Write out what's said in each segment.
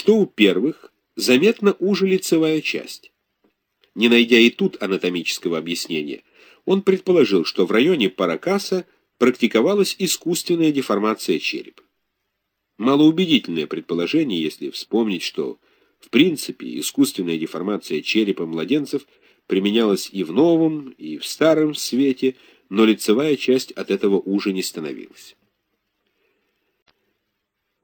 что у первых заметно уже лицевая часть. Не найдя и тут анатомического объяснения, он предположил, что в районе Паракаса практиковалась искусственная деформация черепа. Малоубедительное предположение, если вспомнить, что в принципе искусственная деформация черепа младенцев применялась и в новом, и в старом свете, но лицевая часть от этого уже не становилась.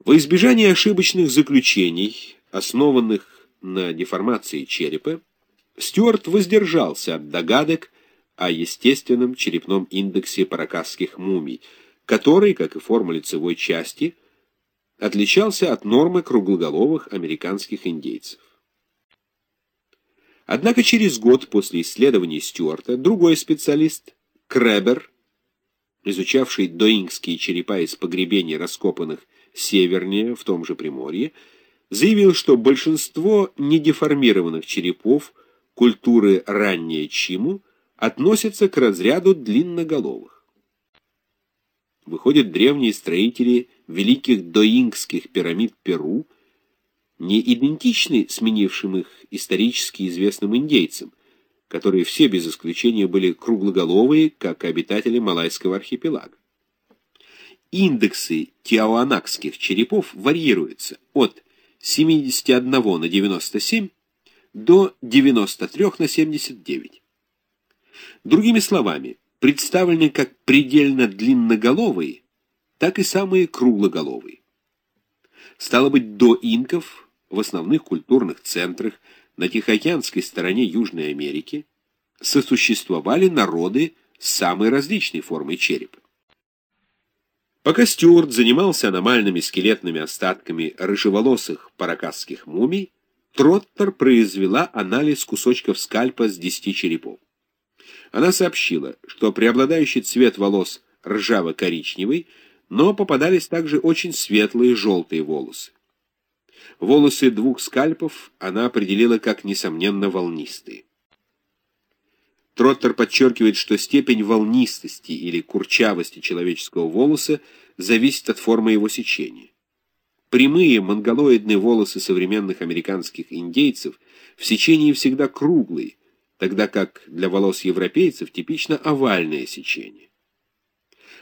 Во избежание ошибочных заключений, основанных на деформации черепа, Стюарт воздержался от догадок о естественном черепном индексе паракасских мумий, который, как и форма лицевой части, отличался от нормы круглоголовых американских индейцев. Однако через год после исследований Стюарта другой специалист, Кребер, изучавший доингские черепа из погребений, раскопанных севернее, в том же Приморье, заявил, что большинство недеформированных черепов культуры раннее Чиму относятся к разряду длинноголовых. Выходят, древние строители великих доингских пирамид Перу не идентичны сменившим их исторически известным индейцам, которые все без исключения были круглоголовые, как обитатели Малайского архипелага. Индексы тиауанакских черепов варьируются от 71 на 97 до 93 на 79. Другими словами, представлены как предельно длинноголовые, так и самые круглоголовые. Стало быть, до инков в основных культурных центрах на Тихоокеанской стороне Южной Америки сосуществовали народы с самой различной формой черепа. Пока Стюарт занимался аномальными скелетными остатками рыжеволосых паракасских мумий, Троттер произвела анализ кусочков скальпа с десяти черепов. Она сообщила, что преобладающий цвет волос ржаво-коричневый, но попадались также очень светлые желтые волосы. Волосы двух скальпов она определила как, несомненно, волнистые. Троттер подчеркивает, что степень волнистости или курчавости человеческого волоса зависит от формы его сечения. Прямые монголоидные волосы современных американских индейцев в сечении всегда круглые, тогда как для волос европейцев типично овальное сечение.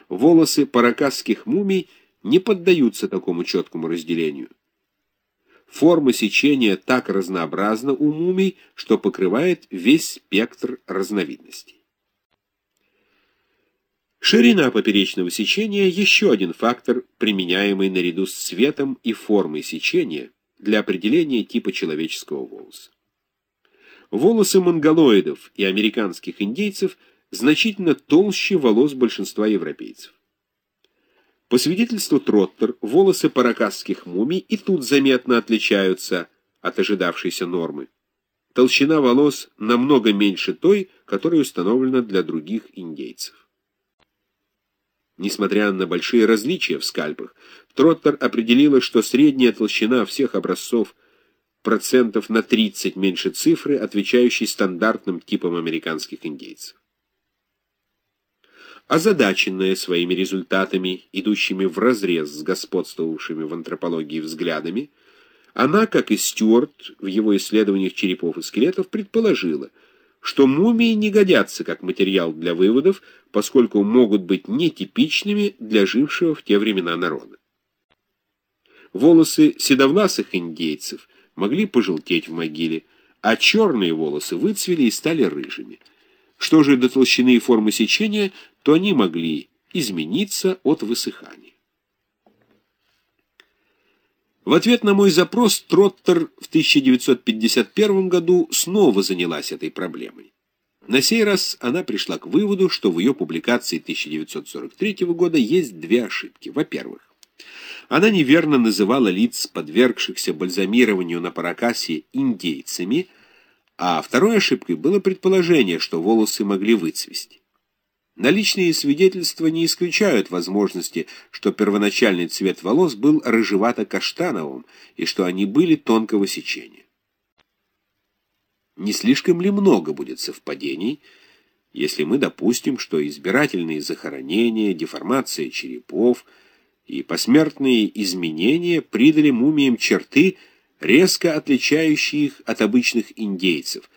Волосы паракасских мумий не поддаются такому четкому разделению. Форма сечения так разнообразна у мумий, что покрывает весь спектр разновидностей. Ширина поперечного сечения – еще один фактор, применяемый наряду с цветом и формой сечения для определения типа человеческого волоса. Волосы монголоидов и американских индейцев значительно толще волос большинства европейцев. По свидетельству Троттер, волосы паракасских мумий и тут заметно отличаются от ожидавшейся нормы. Толщина волос намного меньше той, которая установлена для других индейцев. Несмотря на большие различия в скальпах, Троттер определила, что средняя толщина всех образцов процентов на 30 меньше цифры, отвечающей стандартным типам американских индейцев. Озадаченная своими результатами, идущими вразрез с господствовавшими в антропологии взглядами, она, как и Стюарт в его исследованиях черепов и скелетов, предположила, что мумии не годятся как материал для выводов, поскольку могут быть нетипичными для жившего в те времена народа. Волосы седовласых индейцев могли пожелтеть в могиле, а черные волосы выцвели и стали рыжими. Что же до толщины и формы сечения, то они могли измениться от высыхания. В ответ на мой запрос Троттер в 1951 году снова занялась этой проблемой. На сей раз она пришла к выводу, что в ее публикации 1943 года есть две ошибки. Во-первых, она неверно называла лиц, подвергшихся бальзамированию на Паракасе, индейцами, а второй ошибкой было предположение, что волосы могли выцвести. Наличные свидетельства не исключают возможности, что первоначальный цвет волос был рыжевато-каштановым и что они были тонкого сечения. Не слишком ли много будет совпадений, если мы допустим, что избирательные захоронения, деформация черепов и посмертные изменения придали мумиям черты, резко отличающие их от обычных индейцев,